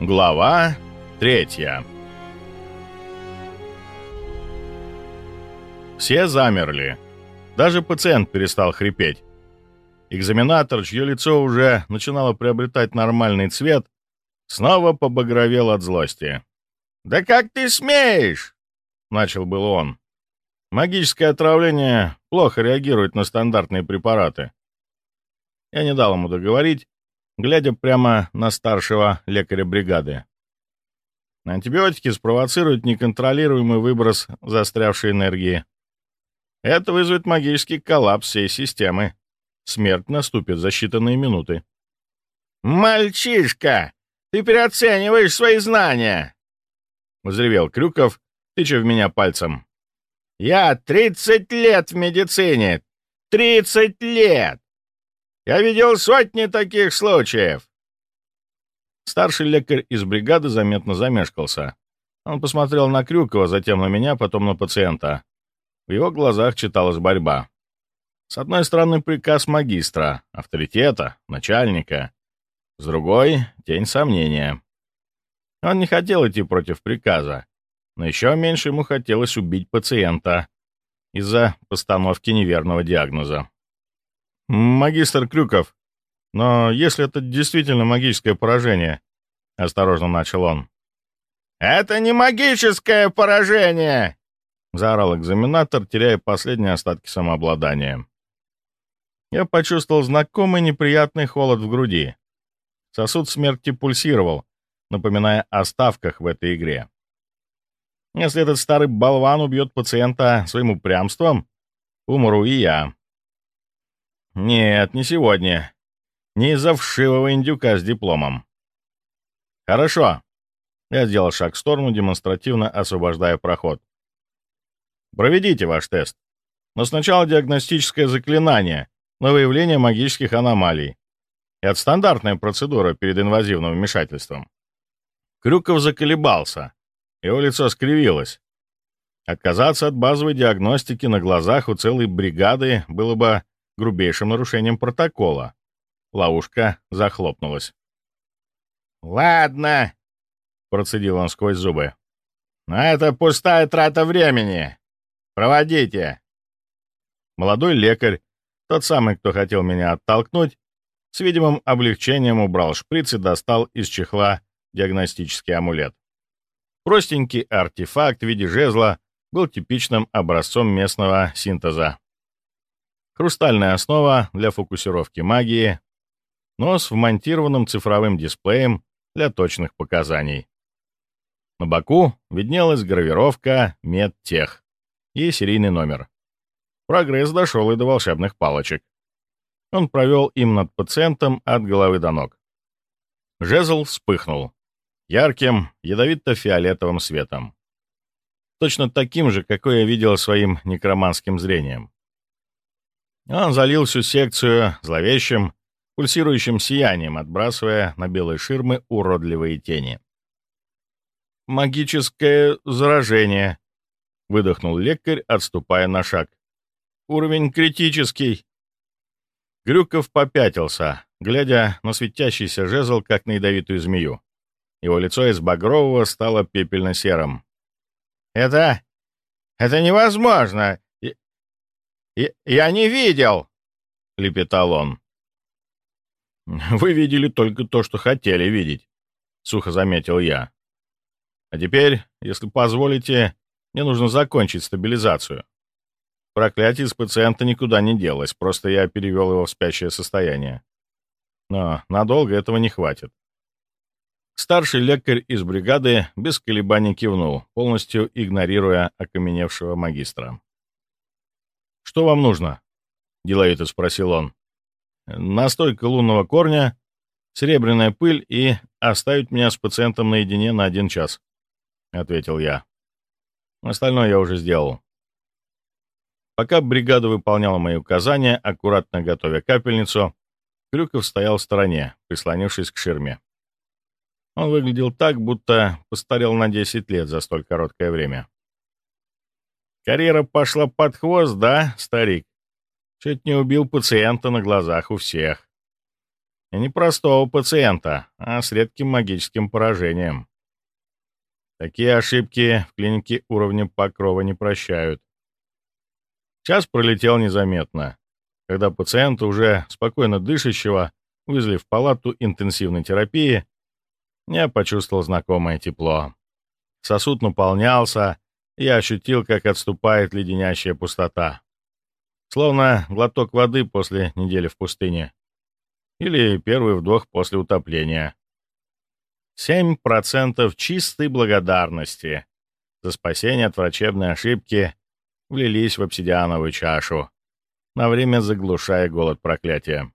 Глава третья Все замерли. Даже пациент перестал хрипеть. Экзаменатор, чье лицо уже начинало приобретать нормальный цвет, снова побагровел от злости. «Да как ты смеешь?» — начал был он. «Магическое отравление плохо реагирует на стандартные препараты». Я не дал ему договорить, глядя прямо на старшего лекаря бригады. Антибиотики спровоцируют неконтролируемый выброс застрявшей энергии. Это вызовет магический коллапс всей системы. Смерть наступит за считанные минуты. «Мальчишка, ты переоцениваешь свои знания!» — взревел Крюков, тыча в меня пальцем. «Я тридцать лет в медицине! Тридцать лет! Я видел сотни таких случаев!» Старший лекарь из бригады заметно замешкался. Он посмотрел на Крюкова, затем на меня, потом на пациента. В его глазах читалась борьба. С одной стороны, приказ магистра, авторитета, начальника. С другой — тень сомнения. Он не хотел идти против приказа, но еще меньше ему хотелось убить пациента из-за постановки неверного диагноза. «Магистр Крюков, но если это действительно магическое поражение...» — осторожно начал он. «Это не магическое поражение!» — заорал экзаменатор, теряя последние остатки самообладания. Я почувствовал знакомый неприятный холод в груди. Сосуд смерти пульсировал, напоминая о ставках в этой игре. Если этот старый болван убьет пациента своим упрямством, умру и я. Нет, не сегодня. Не из-за вшивого индюка с дипломом. Хорошо. Я сделал шаг в сторону, демонстративно освобождая проход. Проведите ваш тест. Но сначала диагностическое заклинание на выявление магических аномалий. Это стандартная процедура перед инвазивным вмешательством. Крюков заколебался. Его лицо скривилось. Отказаться от базовой диагностики на глазах у целой бригады было бы грубейшим нарушением протокола. Ловушка захлопнулась. «Ладно», — процедил он сквозь зубы. «Но это пустая трата времени. Проводите». Молодой лекарь, тот самый, кто хотел меня оттолкнуть, с видимым облегчением убрал шприц и достал из чехла диагностический амулет. Простенький артефакт в виде жезла был типичным образцом местного синтеза хрустальная основа для фокусировки магии, но с вмонтированным цифровым дисплеем для точных показаний. На боку виднелась гравировка «Медтех» и серийный номер. Прогресс дошел и до волшебных палочек. Он провел им над пациентом от головы до ног. Жезл вспыхнул ярким, ядовито-фиолетовым светом. Точно таким же, какой я видел своим некроманским зрением. Он залил всю секцию зловещим, пульсирующим сиянием, отбрасывая на белые ширмы уродливые тени. «Магическое заражение», — выдохнул лекарь, отступая на шаг. «Уровень критический». Грюков попятился, глядя на светящийся жезл, как на ядовитую змею. Его лицо из багрового стало пепельно-серым. «Это... это невозможно! «Я не видел!» — лепетал он. «Вы видели только то, что хотели видеть», — сухо заметил я. «А теперь, если позволите, мне нужно закончить стабилизацию. Проклятие из пациента никуда не делось, просто я перевел его в спящее состояние. Но надолго этого не хватит». Старший лекарь из бригады без колебаний кивнул, полностью игнорируя окаменевшего магистра. «Что вам нужно?» — деловито спросил он. «Настойка лунного корня, серебряная пыль и оставить меня с пациентом наедине на один час», — ответил я. Остальное я уже сделал. Пока бригада выполняла мои указания, аккуратно готовя капельницу, Крюков стоял в стороне, прислонившись к ширме. Он выглядел так, будто постарел на 10 лет за столь короткое время. Карьера пошла под хвост, да, старик? Чуть не убил пациента на глазах у всех. И не простого пациента, а с редким магическим поражением. Такие ошибки в клинике уровня покрова не прощают. Час пролетел незаметно, когда пациента, уже спокойно дышащего, вывезли в палату интенсивной терапии, я почувствовал знакомое тепло. Сосуд наполнялся, я ощутил, как отступает леденящая пустота. Словно глоток воды после недели в пустыне. Или первый вдох после утопления. Семь процентов чистой благодарности за спасение от врачебной ошибки влились в обсидиановую чашу, на время заглушая голод проклятия.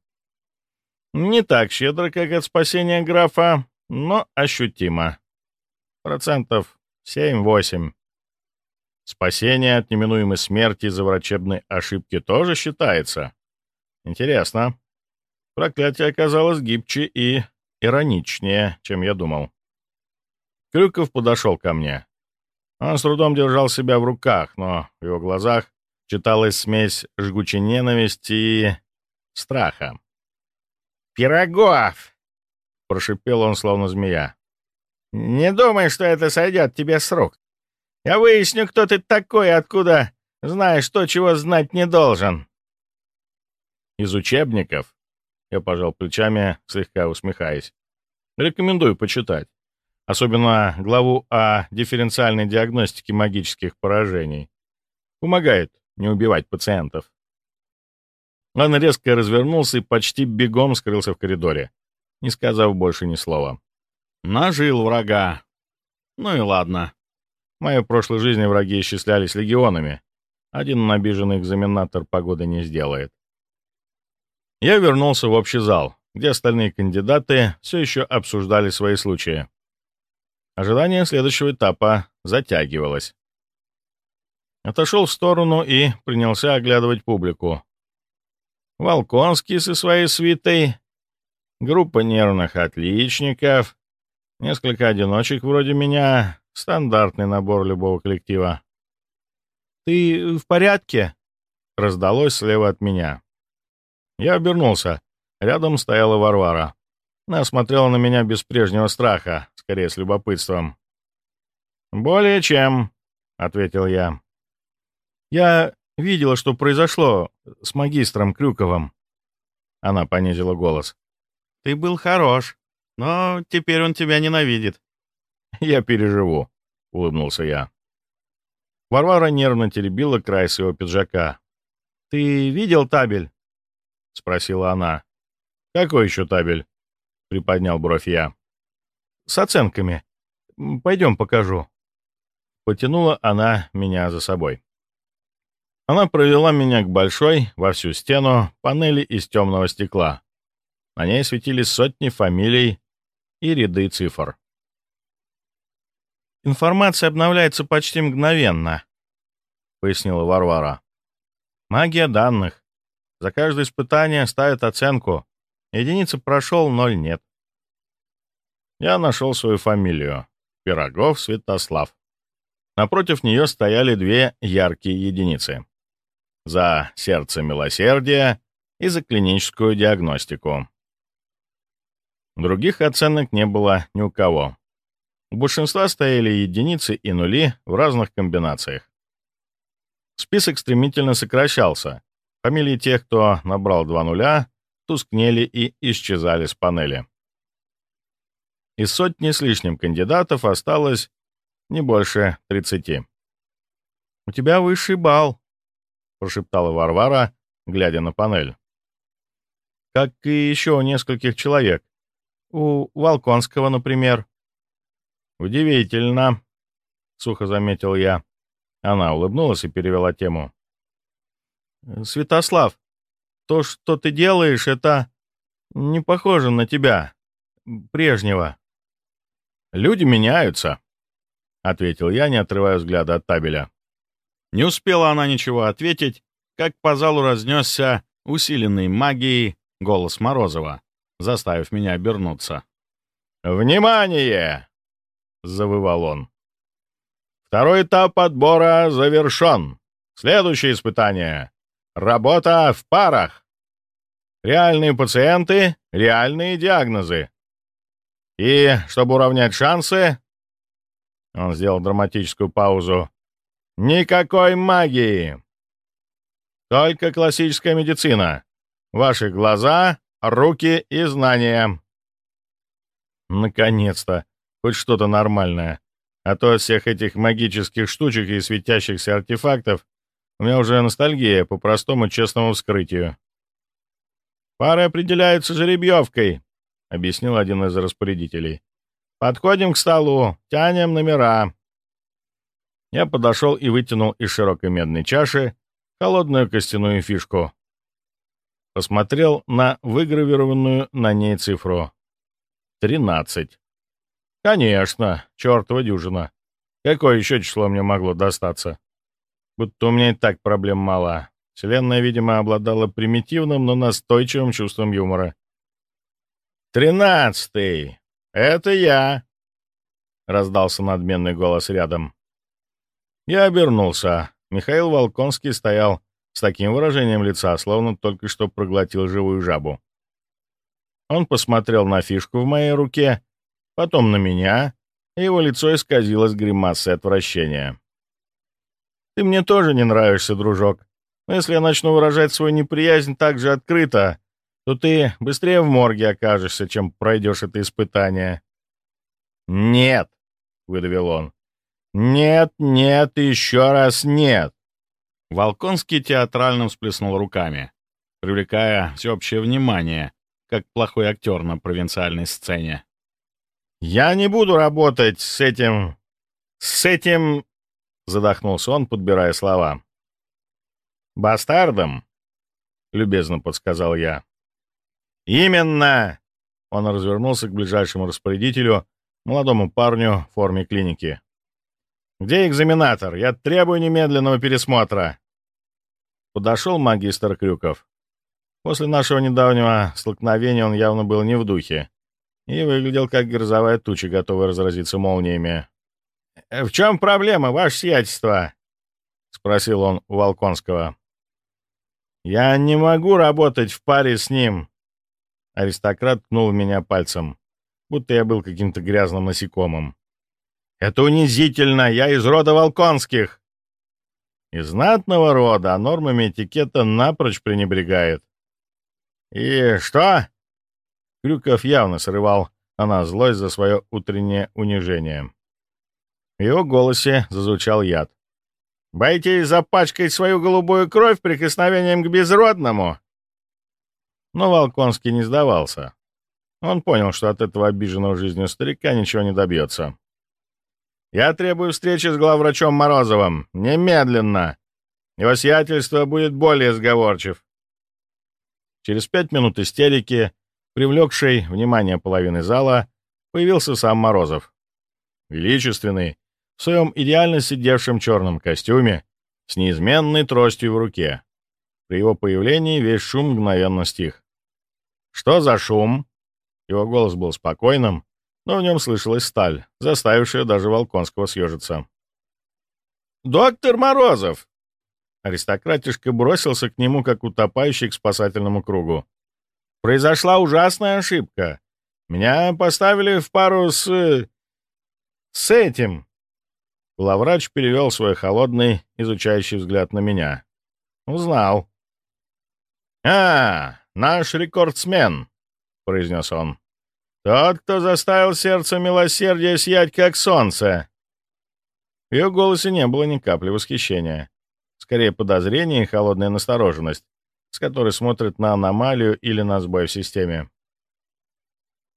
Не так щедро, как от спасения графа, но ощутимо. Процентов 7-8. Спасение от неминуемой смерти из-за врачебной ошибки тоже считается. Интересно. Проклятие оказалось гибче и ироничнее, чем я думал. Крюков подошел ко мне. Он с трудом держал себя в руках, но в его глазах читалась смесь жгучей ненависти и страха. «Пирогов!» — прошипел он, словно змея. «Не думай, что это сойдет тебе с рук. Я выясню, кто ты такой и откуда знаешь то, чего знать не должен». «Из учебников?» — я пожал плечами, слегка усмехаясь. «Рекомендую почитать особенно главу о дифференциальной диагностике магических поражений. Помогает не убивать пациентов. Он резко развернулся и почти бегом скрылся в коридоре, не сказав больше ни слова. Нажил врага. Ну и ладно. Моей прошлой жизни враги исчислялись легионами. Один обиженный экзаменатор погоды не сделает. Я вернулся в общий зал, где остальные кандидаты все еще обсуждали свои случаи. Ожидание следующего этапа затягивалось. Отошел в сторону и принялся оглядывать публику. Волконский со своей свитой, группа нервных отличников, несколько одиночек вроде меня, стандартный набор любого коллектива. «Ты в порядке?» — раздалось слева от меня. Я обернулся. Рядом стояла Варвара. Она смотрела на меня без прежнего страха, скорее с любопытством. «Более чем», — ответил я. «Я видела, что произошло с магистром Крюковым». Она понизила голос. «Ты был хорош, но теперь он тебя ненавидит». «Я переживу», — улыбнулся я. Варвара нервно теребила край своего пиджака. «Ты видел табель?» — спросила она. «Какой еще табель?» — приподнял бровь я с оценками. Пойдем покажу». Потянула она меня за собой. Она провела меня к большой, во всю стену, панели из темного стекла. На ней светились сотни фамилий и ряды цифр. «Информация обновляется почти мгновенно», — пояснила Варвара. «Магия данных. За каждое испытание ставят оценку. Единица прошел, ноль нет я нашел свою фамилию — Пирогов Святослав. Напротив нее стояли две яркие единицы. За сердце милосердия и за клиническую диагностику. Других оценок не было ни у кого. У большинства стояли единицы и нули в разных комбинациях. Список стремительно сокращался. Фамилии тех, кто набрал два нуля, тускнели и исчезали с панели. Из сотни с лишним кандидатов осталось не больше тридцати. «У тебя высший балл», — прошептала Варвара, глядя на панель. «Как и еще у нескольких человек. У Волконского, например». «Удивительно», — сухо заметил я. Она улыбнулась и перевела тему. «Святослав, то, что ты делаешь, это не похоже на тебя, прежнего». «Люди меняются», — ответил я, не отрывая взгляда от табеля. Не успела она ничего ответить, как по залу разнесся усиленный магией голос Морозова, заставив меня обернуться. «Внимание!» — завывал он. «Второй этап отбора завершен. Следующее испытание — работа в парах. Реальные пациенты реальные диагнозы. И, чтобы уравнять шансы, он сделал драматическую паузу, никакой магии. Только классическая медицина. Ваши глаза, руки и знания. Наконец-то, хоть что-то нормальное. А то от всех этих магических штучек и светящихся артефактов у меня уже ностальгия по простому честному вскрытию. «Пары определяются жеребьевкой», — объяснил один из распорядителей. «Подходим к столу, тянем номера». Я подошел и вытянул из широкой медной чаши холодную костяную фишку. Посмотрел на выгравированную на ней цифру. «Тринадцать». «Конечно, чертова дюжина. Какое еще число мне могло достаться? Будто у меня и так проблем мало. Вселенная, видимо, обладала примитивным, но настойчивым чувством юмора. «Тринадцатый! Это я!» — раздался надменный голос рядом. Я обернулся. Михаил Волконский стоял с таким выражением лица, словно только что проглотил живую жабу. Он посмотрел на фишку в моей руке потом на меня, и его лицо исказилось гримасой отвращения. «Ты мне тоже не нравишься, дружок. Но если я начну выражать свою неприязнь так же открыто, то ты быстрее в морге окажешься, чем пройдешь это испытание». «Нет!» — выдавил он. «Нет, нет еще раз нет!» Волконский театрально всплеснул руками, привлекая всеобщее внимание, как плохой актер на провинциальной сцене. «Я не буду работать с этим... с этим...» — задохнулся он, подбирая слова. «Бастардом?» — любезно подсказал я. «Именно!» — он развернулся к ближайшему распорядителю, молодому парню в форме клиники. «Где экзаменатор? Я требую немедленного пересмотра!» Подошел магистр Крюков. После нашего недавнего столкновения он явно был не в духе и выглядел как грозовая туча, готовая разразиться молниями. «В чем проблема, ваше сиятельство?» — спросил он у Волконского. «Я не могу работать в паре с ним!» Аристократ ткнул меня пальцем, будто я был каким-то грязным насекомым. «Это унизительно! Я из рода Волконских!» Из знатного рода, а нормами этикета напрочь пренебрегает. «И что?» Крюков явно срывал она злость за свое утреннее унижение. В его голосе зазвучал яд. «Боитесь запачкать свою голубую кровь прикосновением к безродному?» Но Волконский не сдавался. Он понял, что от этого обиженного жизнью старика ничего не добьется. «Я требую встречи с главврачом Морозовым. Немедленно! Его сиятельство будет более сговорчив». Через пять минут истерики привлекший внимание половины зала, появился сам Морозов. Величественный, в своем идеально сидевшем черном костюме, с неизменной тростью в руке. При его появлении весь шум мгновенно стих. «Что за шум?» Его голос был спокойным, но в нем слышалась сталь, заставившая даже Волконского съежиться. «Доктор Морозов!» Аристократишка бросился к нему, как утопающий к спасательному кругу. Произошла ужасная ошибка. Меня поставили в пару с... с этим». Главврач перевел свой холодный, изучающий взгляд на меня. «Узнал». «А, наш рекордсмен», — произнес он. «Тот, кто заставил сердце милосердия сиять, как солнце». В ее голосе не было ни капли восхищения. Скорее, подозрение и холодная настороженность с которой смотрит на аномалию или на сбой в системе.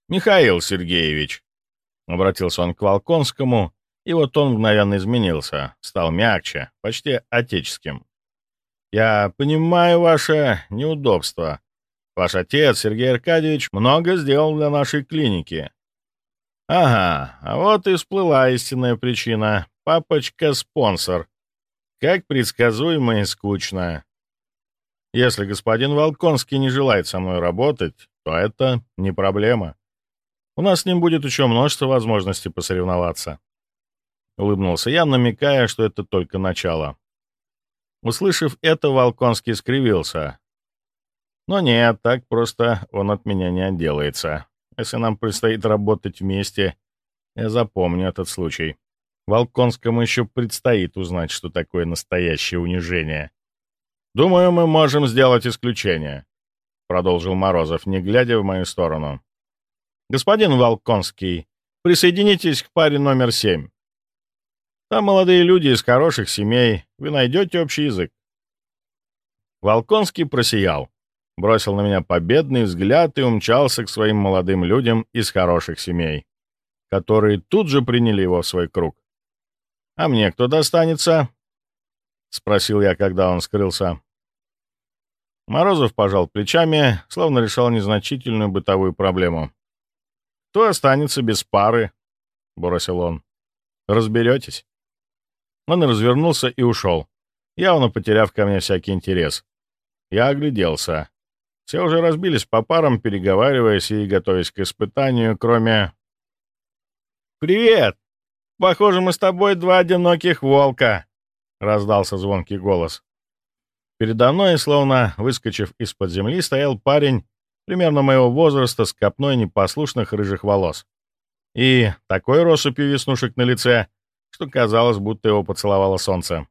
«Михаил Сергеевич», — обратился он к Волконскому, и вот он мгновенно изменился, стал мягче, почти отеческим. «Я понимаю ваше неудобство. Ваш отец, Сергей Аркадьевич, много сделал для нашей клиники. Ага, а вот и всплыла истинная причина. Папочка-спонсор. Как предсказуемо и скучно. Если господин Волконский не желает со мной работать, то это не проблема. У нас с ним будет еще множество возможностей посоревноваться. Улыбнулся я, намекая, что это только начало. Услышав это, Волконский скривился. Но нет, так просто он от меня не отделается. Если нам предстоит работать вместе, я запомню этот случай. Волконскому еще предстоит узнать, что такое настоящее унижение. «Думаю, мы можем сделать исключение», — продолжил Морозов, не глядя в мою сторону. «Господин Волконский, присоединитесь к паре номер семь. Там молодые люди из хороших семей, вы найдете общий язык». Волконский просиял, бросил на меня победный взгляд и умчался к своим молодым людям из хороших семей, которые тут же приняли его в свой круг. «А мне кто достанется?» — спросил я, когда он скрылся. Морозов пожал плечами, словно решал незначительную бытовую проблему. «Кто останется без пары?» — бросил он. «Разберетесь». Он развернулся и ушел, явно потеряв ко мне всякий интерес. Я огляделся. Все уже разбились по парам, переговариваясь и готовясь к испытанию, кроме... «Привет! Похоже, мы с тобой два одиноких волка!» — раздался звонкий голос. Передо мной, словно выскочив из-под земли, стоял парень примерно моего возраста с копной непослушных рыжих волос. И такой россыпью веснушек на лице, что казалось, будто его поцеловало солнце.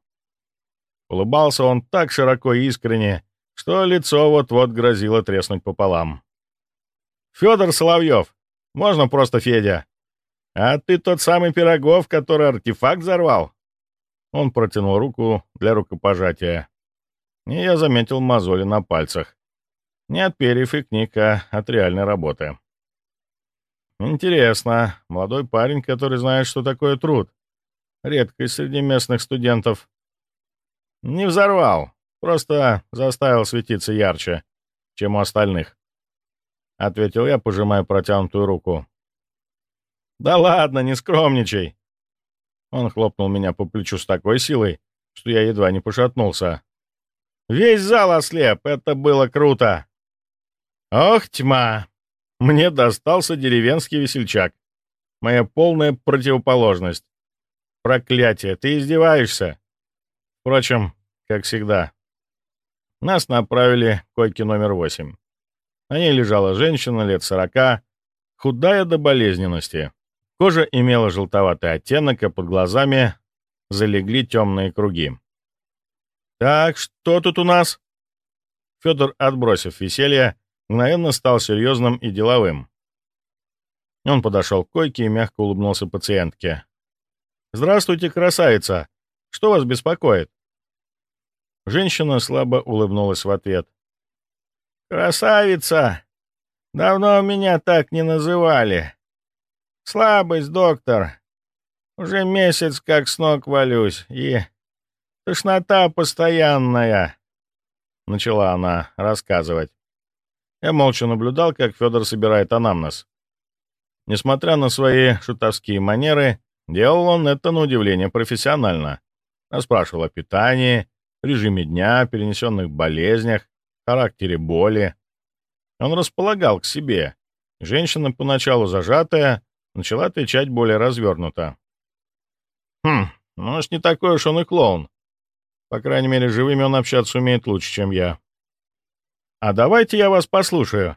Улыбался он так широко и искренне, что лицо вот-вот грозило треснуть пополам. «Федор Соловьев! Можно просто Федя! А ты тот самый Пирогов, который артефакт взорвал?» Он протянул руку для рукопожатия. И я заметил мозоли на пальцах. Не от перьев и книг, а от реальной работы. Интересно, молодой парень, который знает, что такое труд. Редкость среди местных студентов. Не взорвал, просто заставил светиться ярче, чем у остальных. Ответил я, пожимая протянутую руку. «Да ладно, не скромничай!» Он хлопнул меня по плечу с такой силой, что я едва не пошатнулся. Весь зал ослеп, это было круто. Ох, тьма! Мне достался деревенский весельчак. Моя полная противоположность. Проклятие, ты издеваешься? Впрочем, как всегда. Нас направили к койке номер восемь. На ней лежала женщина лет сорока, худая до болезненности. Кожа имела желтоватый оттенок, а под глазами залегли темные круги. «Так, что тут у нас?» Федор, отбросив веселье, мгновенно стал серьезным и деловым. Он подошел к койке и мягко улыбнулся пациентке. «Здравствуйте, красавица! Что вас беспокоит?» Женщина слабо улыбнулась в ответ. «Красавица! Давно меня так не называли. Слабость, доктор. Уже месяц как с ног валюсь, и «Тошнота постоянная», — начала она рассказывать. Я молча наблюдал, как Федор собирает анамнез. Несмотря на свои шутовские манеры, делал он это на удивление профессионально. Расспрашивал о питании, режиме дня, перенесенных болезнях, характере боли. Он располагал к себе. Женщина, поначалу зажатая, начала отвечать более развернуто. «Хм, может, не такой уж он и клоун. По крайней мере, живыми он общаться умеет лучше, чем я. А давайте я вас послушаю.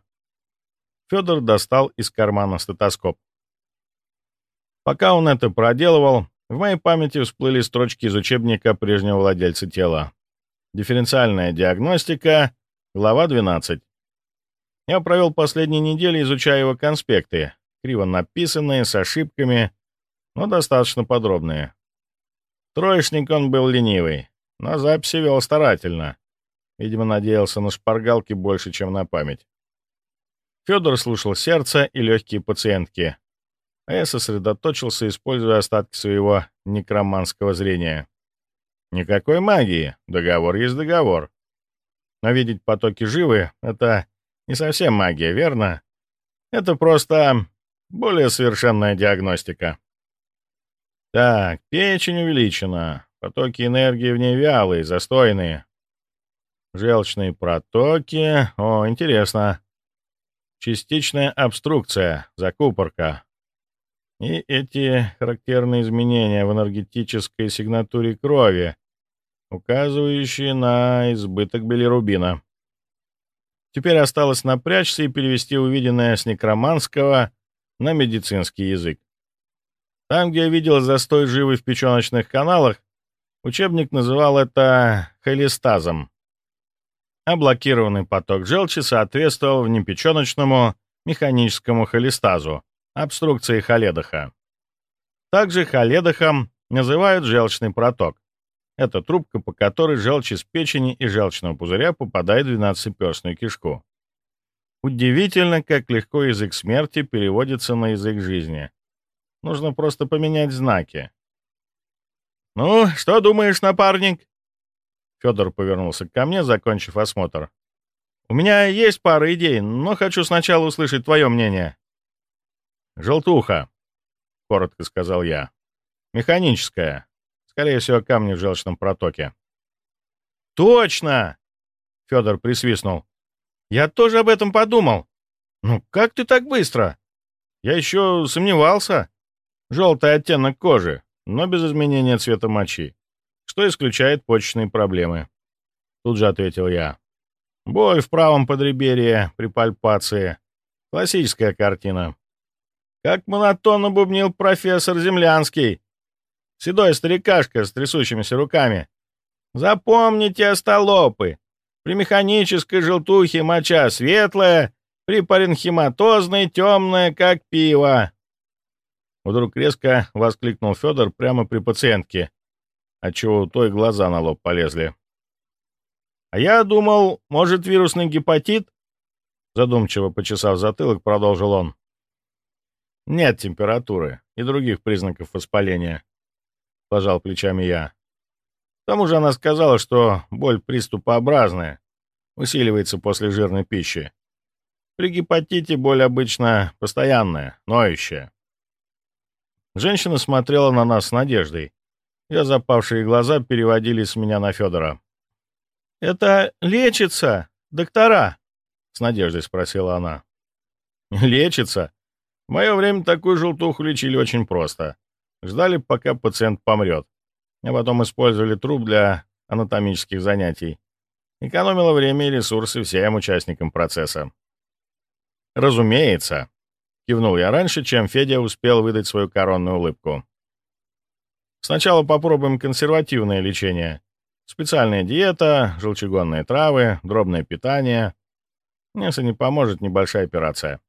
Федор достал из кармана стетоскоп. Пока он это проделывал, в моей памяти всплыли строчки из учебника прежнего владельца тела. Дифференциальная диагностика, глава 12. Я провел последние недели, изучая его конспекты, криво написанные, с ошибками, но достаточно подробные. Троечник он был ленивый, но записи вел старательно. Видимо, надеялся на шпаргалки больше, чем на память. Федор слушал сердце и легкие пациентки, а я сосредоточился, используя остатки своего некроманского зрения. Никакой магии, договор есть договор. Но видеть потоки живы — это не совсем магия, верно? Это просто более совершенная диагностика. Так, печень увеличена, Потоки энергии в ней вялые, застойные. Желчные протоки... О, интересно. Частичная обструкция, закупорка. И эти характерные изменения в энергетической сигнатуре крови, указывающие на избыток билирубина. Теперь осталось напрячься и перевести увиденное с некроманского на медицинский язык. Там, где я видел застой живы в печеночных каналах, учебник называл это холестазом. А блокированный поток желчи соответствовал внепеченочному механическому холестазу, обструкции холедоха. Также холедохом называют желчный проток. Это трубка, по которой желчь из печени и желчного пузыря попадает в двенадцатиперстную кишку. Удивительно, как легко язык смерти переводится на язык жизни. Нужно просто поменять знаки. «Ну, что думаешь, напарник?» Федор повернулся ко мне, закончив осмотр. «У меня есть пара идей, но хочу сначала услышать твое мнение». «Желтуха», — коротко сказал я. «Механическая. Скорее всего, камни в желчном протоке». «Точно!» — Федор присвистнул. «Я тоже об этом подумал. Ну, как ты так быстро? Я еще сомневался. Желтый оттенок кожи, но без изменения цвета мочи, что исключает почечные проблемы». Тут же ответил я. Боль в правом подреберье при пальпации. Классическая картина. Как монотонно бубнил профессор Землянский. Седой старикашка с трясущимися руками. Запомните, остолопы, при механической желтухе моча светлая, при паренхематозной темная, как пиво. Вдруг резко воскликнул Федор прямо при пациентке, отчего у той глаза на лоб полезли. «А я думал, может, вирусный гепатит?» Задумчиво почесав затылок, продолжил он. «Нет температуры и других признаков воспаления», — пожал плечами я. К тому же она сказала, что боль приступообразная, усиливается после жирной пищи. При гепатите боль обычно постоянная, ноющая. Женщина смотрела на нас с надеждой. Ее запавшие глаза переводили с меня на Федора. «Это лечится, доктора?» — с надеждой спросила она. «Лечится? В мое время такую желтуху лечили очень просто. Ждали, пока пациент помрет, а потом использовали труп для анатомических занятий. Экономило время и ресурсы всем участникам процесса. «Разумеется», — кивнул я раньше, чем Федя успел выдать свою коронную улыбку. «Сначала попробуем консервативное лечение. Специальная диета, желчегонные травы, дробное питание. Если не поможет, небольшая операция.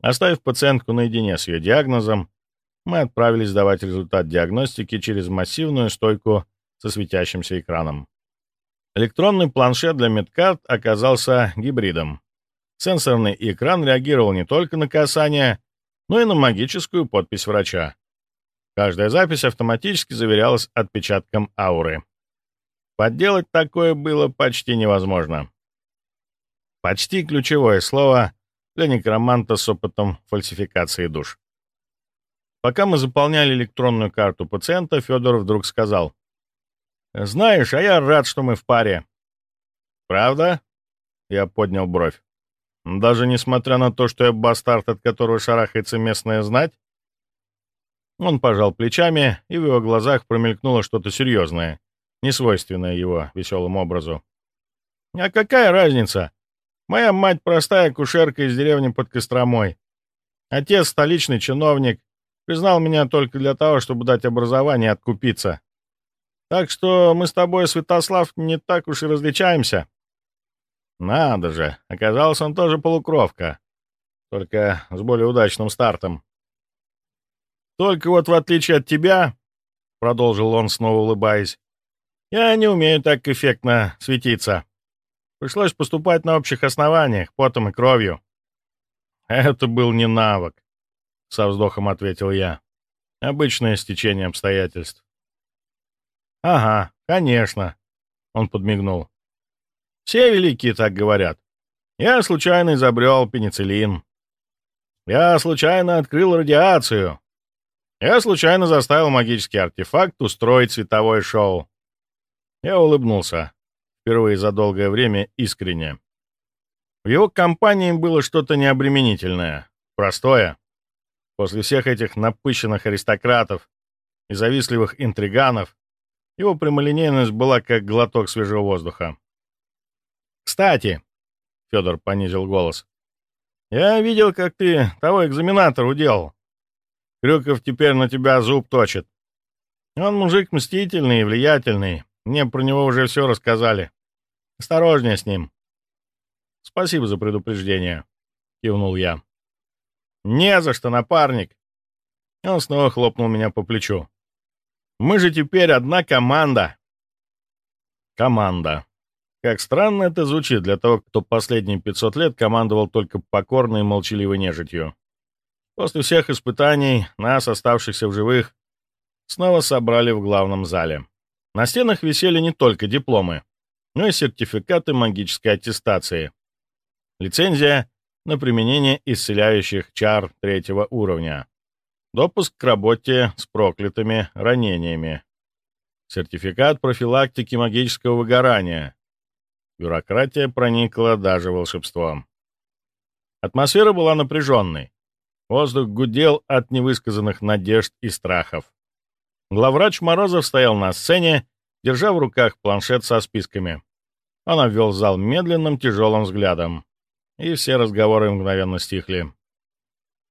Оставив пациентку наедине с ее диагнозом, мы отправились давать результат диагностики через массивную стойку со светящимся экраном. Электронный планшет для медкарт оказался гибридом. Сенсорный экран реагировал не только на касание, но и на магическую подпись врача. Каждая запись автоматически заверялась отпечатком ауры. Подделать такое было почти невозможно. Почти ключевое слово для некроманта с опытом фальсификации душ. Пока мы заполняли электронную карту пациента, Федор вдруг сказал. «Знаешь, а я рад, что мы в паре». «Правда?» Я поднял бровь. «Даже несмотря на то, что я бастард, от которого шарахается местная знать?» Он пожал плечами, и в его глазах промелькнуло что-то серьезное, несвойственное его веселому образу. «А какая разница? Моя мать простая кушерка из деревни под Костромой. Отец столичный чиновник, признал меня только для того, чтобы дать образование и откупиться. Так что мы с тобой, Святослав, не так уж и различаемся». «Надо же, оказался он тоже полукровка, только с более удачным стартом». «Только вот в отличие от тебя», — продолжил он, снова улыбаясь, я не умею так эффектно светиться. Пришлось поступать на общих основаниях, потом и кровью. Это был не навык, — со вздохом ответил я. Обычное стечение обстоятельств. Ага, конечно, — он подмигнул. Все великие так говорят. Я случайно изобрел пенициллин. Я случайно открыл радиацию. Я случайно заставил магический артефакт устроить световое шоу. Я улыбнулся. Впервые за долгое время искренне. В его компании было что-то необременительное, простое. После всех этих напыщенных аристократов и завистливых интриганов его прямолинейность была как глоток свежего воздуха. «Кстати», Федор понизил голос. «Я видел, как ты того экзаменатора уделал. Крюков теперь на тебя зуб точит. Он мужик мстительный и влиятельный. Мне про него уже все рассказали. Осторожнее с ним». «Спасибо за предупреждение», — кивнул я. «Не за что, напарник!» Он снова хлопнул меня по плечу. «Мы же теперь одна команда!» Команда. Как странно это звучит для того, кто последние 500 лет командовал только покорной и молчаливой нежитью. После всех испытаний нас, оставшихся в живых, снова собрали в главном зале. На стенах висели не только дипломы, но и сертификаты магической аттестации. Лицензия на применение исцеляющих чар третьего уровня. Допуск к работе с проклятыми ранениями. Сертификат профилактики магического выгорания. Бюрократия проникла даже волшебством. Атмосфера была напряженной. Воздух гудел от невысказанных надежд и страхов. Главврач Морозов стоял на сцене, держа в руках планшет со списками. Он обвел зал медленным, тяжелым взглядом. И все разговоры мгновенно стихли.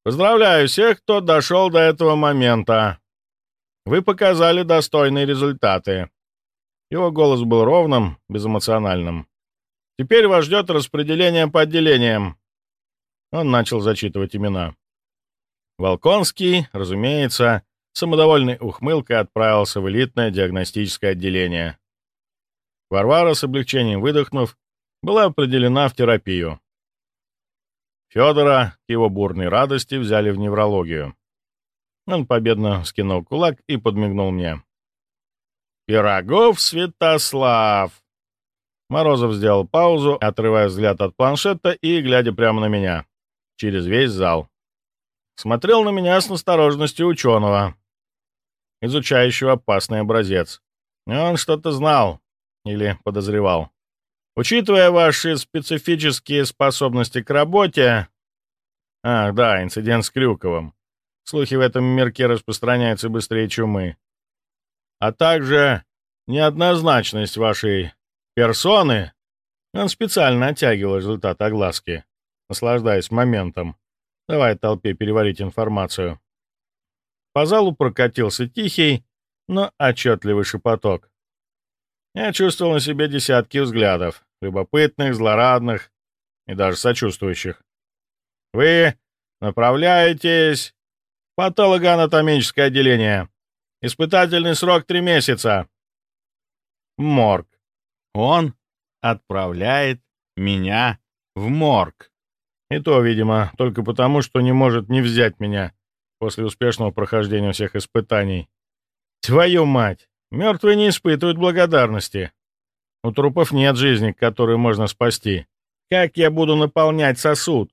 «Поздравляю всех, кто дошел до этого момента. Вы показали достойные результаты». Его голос был ровным, безэмоциональным. Теперь вас ждет распределение по отделениям». Он начал зачитывать имена. Волконский, разумеется, самодовольной ухмылкой отправился в элитное диагностическое отделение. Варвара, с облегчением выдохнув, была определена в терапию. Федора, к его бурной радости, взяли в неврологию. Он победно скинул кулак и подмигнул мне. «Пирогов Святослав!» Морозов сделал паузу, отрывая взгляд от планшета и глядя прямо на меня, через весь зал. Смотрел на меня с настороженностью ученого, изучающего опасный образец. Он что-то знал или подозревал. Учитывая ваши специфические способности к работе... Ах, да, инцидент с Крюковым. Слухи в этом мирке распространяются быстрее чумы. А также неоднозначность вашей персоны, он специально оттягивал результат огласки, наслаждаясь моментом, давая толпе переварить информацию. По залу прокатился тихий, но отчетливый шепоток. Я чувствовал на себе десятки взглядов, любопытных, злорадных и даже сочувствующих. «Вы направляетесь в патологоанатомическое отделение. Испытательный срок три месяца. Морг. Он отправляет меня в морг. И то, видимо, только потому, что не может не взять меня после успешного прохождения всех испытаний. Твою мать! Мертвые не испытывают благодарности. У трупов нет жизни, которую можно спасти. Как я буду наполнять сосуд?